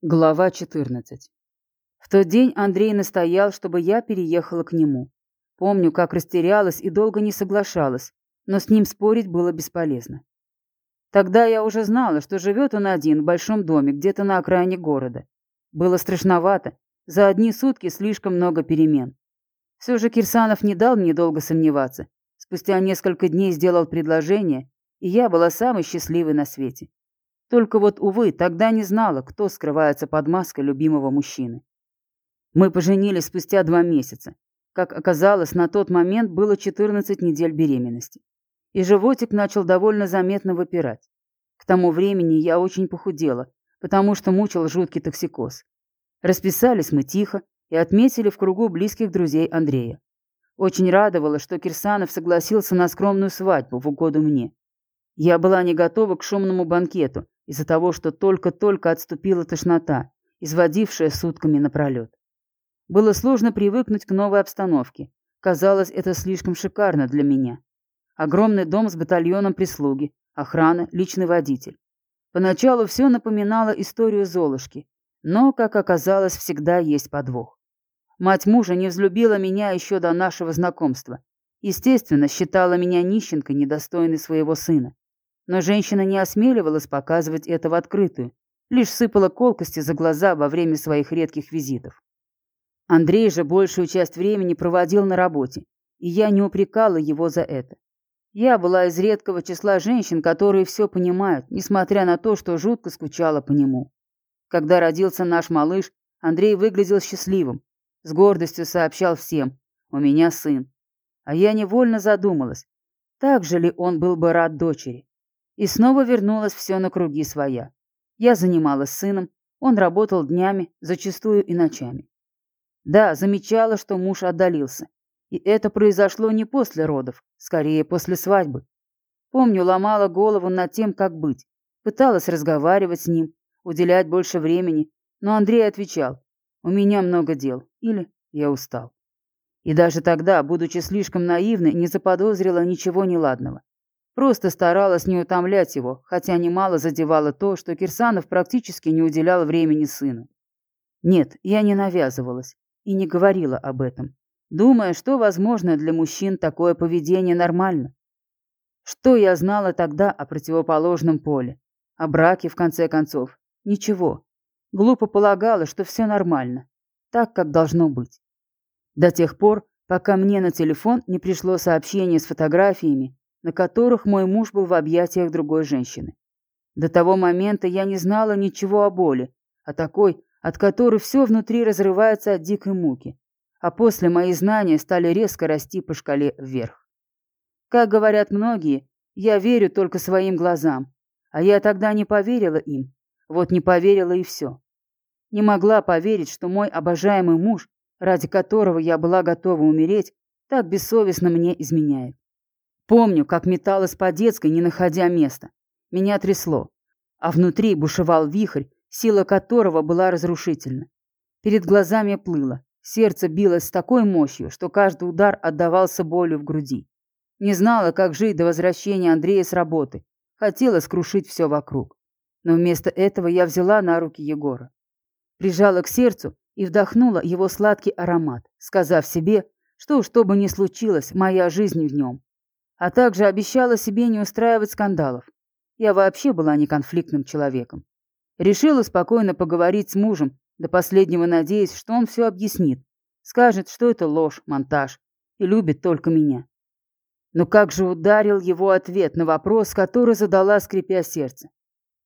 Глава 14. В тот день Андрей настоял, чтобы я переехала к нему. Помню, как растерялась и долго не соглашалась, но с ним спорить было бесполезно. Тогда я уже знала, что живет он один в большом доме, где-то на окраине города. Было страшновато, за одни сутки слишком много перемен. Все же Кирсанов не дал мне долго сомневаться. Спустя несколько дней сделал предложение, и я была самой счастливой на свете. Только вот, увы, тогда не знала, кто скрывается под маской любимого мужчины. Мы поженились спустя два месяца. Как оказалось, на тот момент было 14 недель беременности. И животик начал довольно заметно выпирать. К тому времени я очень похудела, потому что мучил жуткий токсикоз. Расписались мы тихо и отметили в кругу близких друзей Андрея. Очень радовало, что Кирсанов согласился на скромную свадьбу в угоду мне. Я была не готова к шумному банкету из-за того, что только-только отступила тошнота, изводившая сутками напролет. Было сложно привыкнуть к новой обстановке. Казалось, это слишком шикарно для меня. Огромный дом с батальоном прислуги, охрана, личный водитель. Поначалу все напоминало историю Золушки, но, как оказалось, всегда есть подвох. Мать мужа не взлюбила меня еще до нашего знакомства. Естественно, считала меня нищенкой, недостойной своего сына. Но женщина не осмеливалась показывать это в открытую, лишь сыпала колкости за глаза во время своих редких визитов. Андрей же большую часть времени проводил на работе, и я не упрекала его за это. Я была из редкого числа женщин, которые все понимают, несмотря на то, что жутко скучала по нему. Когда родился наш малыш, Андрей выглядел счастливым, с гордостью сообщал всем «У меня сын». А я невольно задумалась, так же ли он был бы рад дочери. И снова вернулось все на круги своя. Я занималась сыном, он работал днями, зачастую и ночами. Да, замечала, что муж отдалился. И это произошло не после родов, скорее после свадьбы. Помню, ломала голову над тем, как быть. Пыталась разговаривать с ним, уделять больше времени, но Андрей отвечал, «У меня много дел» или «Я устал». И даже тогда, будучи слишком наивной, не заподозрила ничего неладного. Просто старалась не утомлять его, хотя немало задевало то, что Кирсанов практически не уделял времени сыну. Нет, я не навязывалась и не говорила об этом, думая, что, возможно, для мужчин такое поведение нормально. Что я знала тогда о противоположном поле? О браке, в конце концов? Ничего. Глупо полагала, что все нормально. Так, как должно быть. До тех пор, пока мне на телефон не пришло сообщение с фотографиями, на которых мой муж был в объятиях другой женщины. До того момента я не знала ничего о боли, о такой, от которой все внутри разрывается от дикой муки, а после мои знания стали резко расти по шкале вверх. Как говорят многие, я верю только своим глазам, а я тогда не поверила им, вот не поверила и все. Не могла поверить, что мой обожаемый муж, ради которого я была готова умереть, так бессовестно мне изменяет. Помню, как металась по детской, не находя места. Меня трясло. А внутри бушевал вихрь, сила которого была разрушительна. Перед глазами плыло. Сердце билось с такой мощью, что каждый удар отдавался болью в груди. Не знала, как жить до возвращения Андрея с работы. Хотела скрушить все вокруг. Но вместо этого я взяла на руки Егора. Прижала к сердцу и вдохнула его сладкий аромат, сказав себе, что, что бы ни случилось, моя жизнь в нем а также обещала себе не устраивать скандалов. Я вообще была неконфликтным человеком. Решила спокойно поговорить с мужем, до последнего надеясь, что он все объяснит. Скажет, что это ложь, монтаж, и любит только меня. Но как же ударил его ответ на вопрос, который задала, скрипя сердце.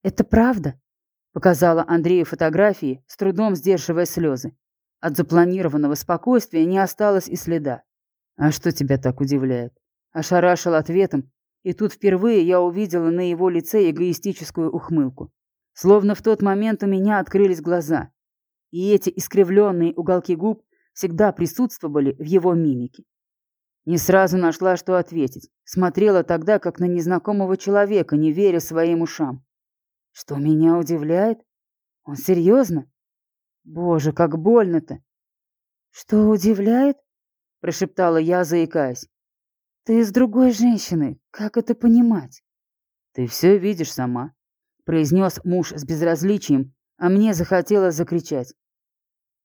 «Это правда?» — показала Андрею фотографии, с трудом сдерживая слезы. От запланированного спокойствия не осталось и следа. «А что тебя так удивляет?» Ошарашил ответом, и тут впервые я увидела на его лице эгоистическую ухмылку. Словно в тот момент у меня открылись глаза. И эти искривленные уголки губ всегда присутствовали в его мимике. Не сразу нашла, что ответить. Смотрела тогда, как на незнакомого человека, не веря своим ушам. Что меня удивляет? Он серьезно? Боже, как больно-то! Что удивляет? Прошептала я, заикаясь. Ты с другой женщиной. Как это понимать? Ты все видишь сама, произнес муж с безразличием, а мне захотелось закричать.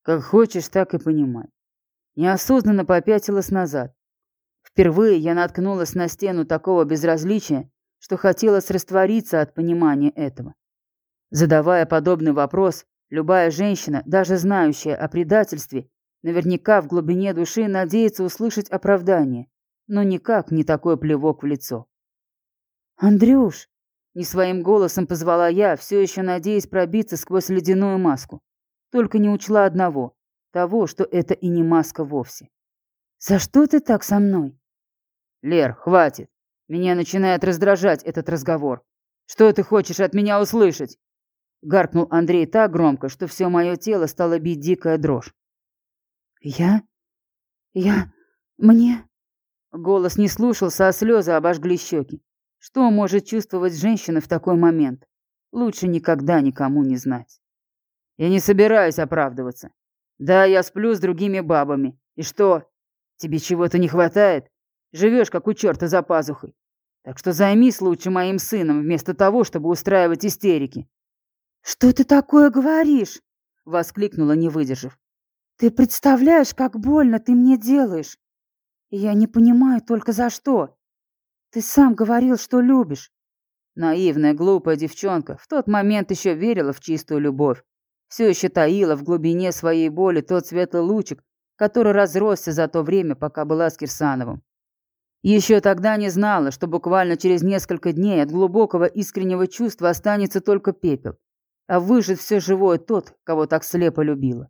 Как хочешь, так и понимай. Неосознанно попятилась назад. Впервые я наткнулась на стену такого безразличия, что хотелось раствориться от понимания этого. Задавая подобный вопрос, любая женщина, даже знающая о предательстве, наверняка в глубине души надеется услышать оправдание, но никак не такой плевок в лицо. «Андрюш!» — не своим голосом позвала я, все еще надеясь пробиться сквозь ледяную маску. Только не учла одного — того, что это и не маска вовсе. «За что ты так со мной?» «Лер, хватит. Меня начинает раздражать этот разговор. Что ты хочешь от меня услышать?» Гаркнул Андрей так громко, что все мое тело стало бить дикая дрожь. «Я? Я? Мне?» Голос не слушался, а слезы обожгли щеки. Что может чувствовать женщина в такой момент? Лучше никогда никому не знать. Я не собираюсь оправдываться. Да, я сплю с другими бабами. И что? Тебе чего-то не хватает? Живешь, как у черта за пазухой. Так что займись лучше моим сыном, вместо того, чтобы устраивать истерики. «Что ты такое говоришь?» — воскликнула, не выдержав. «Ты представляешь, как больно ты мне делаешь? Я не понимаю только за что. Ты сам говорил, что любишь». Наивная, глупая девчонка в тот момент еще верила в чистую любовь. Все еще таила в глубине своей боли тот светлый лучик, который разросся за то время, пока была с Кирсановым. Еще тогда не знала, что буквально через несколько дней от глубокого искреннего чувства останется только пепел, а выжит все живое тот, кого так слепо любила.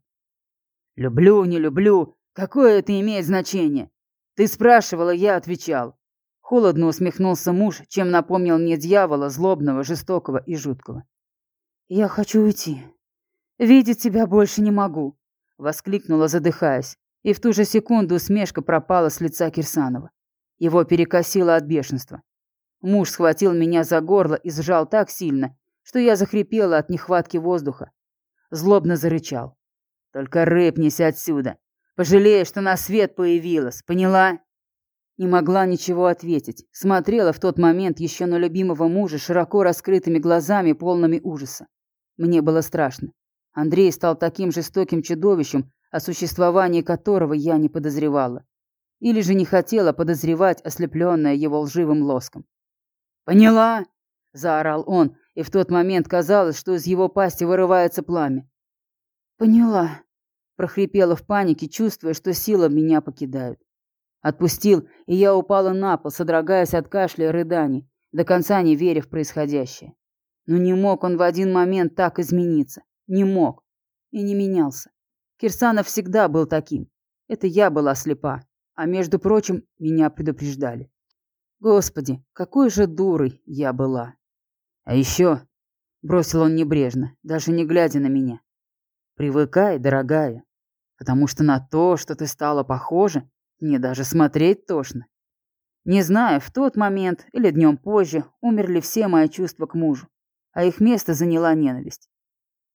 «Люблю, не люблю, какое это имеет значение? Ты спрашивала, я отвечал. Холодно усмехнулся муж, чем напомнил мне дьявола, злобного, жестокого и жуткого. «Я хочу уйти. Видеть тебя больше не могу», — воскликнула, задыхаясь, и в ту же секунду усмешка пропала с лица Кирсанова. Его перекосило от бешенства. Муж схватил меня за горло и сжал так сильно, что я захрипела от нехватки воздуха. Злобно зарычал. «Только рыпнись отсюда. Пожалеешь, что на свет появилась, поняла?» Не могла ничего ответить. Смотрела в тот момент еще на любимого мужа широко раскрытыми глазами, полными ужаса. Мне было страшно. Андрей стал таким жестоким чудовищем, о существовании которого я не подозревала. Или же не хотела подозревать, ослепленная его лживым лоском. «Поняла!» – заорал он, и в тот момент казалось, что из его пасти вырывается пламя. «Поняла!» – прохрипела в панике, чувствуя, что силы меня покидают. Отпустил, и я упала на пол, содрогаясь от кашля и рыданий, до конца не веря в происходящее. Но не мог он в один момент так измениться. Не мог. И не менялся. Кирсанов всегда был таким. Это я была слепа. А между прочим, меня предупреждали. Господи, какой же дурой я была. А еще, бросил он небрежно, даже не глядя на меня. Привыкай, дорогая, потому что на то, что ты стала похожа, мне даже смотреть тошно. Не знаю, в тот момент или днем позже умерли все мои чувства к мужу, а их место заняла ненависть.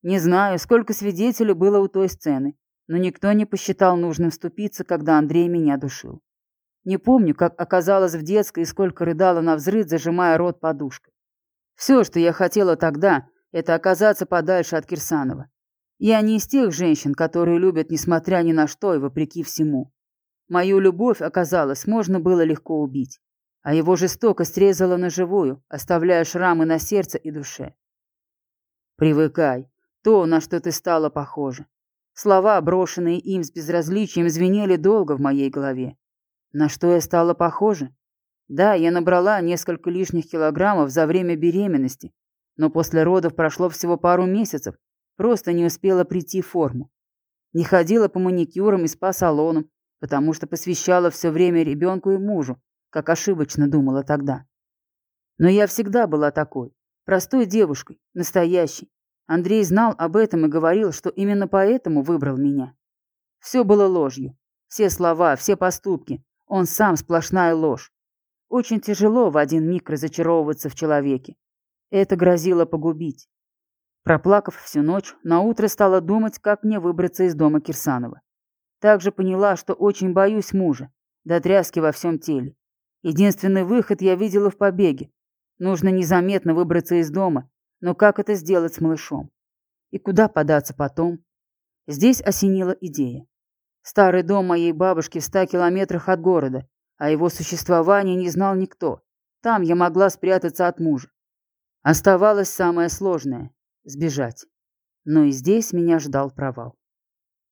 Не знаю, сколько свидетелей было у той сцены, но никто не посчитал нужным вступиться, когда Андрей меня душил. Не помню, как оказалась в детской и сколько рыдала на взрыв, зажимая рот подушкой. Все, что я хотела тогда, это оказаться подальше от Кирсанова. Я не из тех женщин, которые любят, несмотря ни на что и вопреки всему. Мою любовь, оказалось, можно было легко убить, а его жестокость резала на живую, оставляя шрамы на сердце и душе. «Привыкай, то, на что ты стала похожа». Слова, брошенные им с безразличием, звенели долго в моей голове. На что я стала похожа? Да, я набрала несколько лишних килограммов за время беременности, но после родов прошло всего пару месяцев, просто не успела прийти в форму. Не ходила по маникюрам и спа-салонам, потому что посвящала все время ребенку и мужу, как ошибочно думала тогда. Но я всегда была такой, простой девушкой, настоящей. Андрей знал об этом и говорил, что именно поэтому выбрал меня. Все было ложью. Все слова, все поступки. Он сам сплошная ложь. Очень тяжело в один миг разочаровываться в человеке. Это грозило погубить. Проплакав всю ночь, наутро стала думать, как мне выбраться из дома Кирсанова. Также поняла, что очень боюсь мужа, до тряски во всем теле. Единственный выход я видела в побеге. Нужно незаметно выбраться из дома, но как это сделать с малышом? И куда податься потом? Здесь осенила идея. Старый дом моей бабушки в ста километрах от города, о его существовании не знал никто. Там я могла спрятаться от мужа. Оставалось самое сложное — сбежать. Но и здесь меня ждал провал.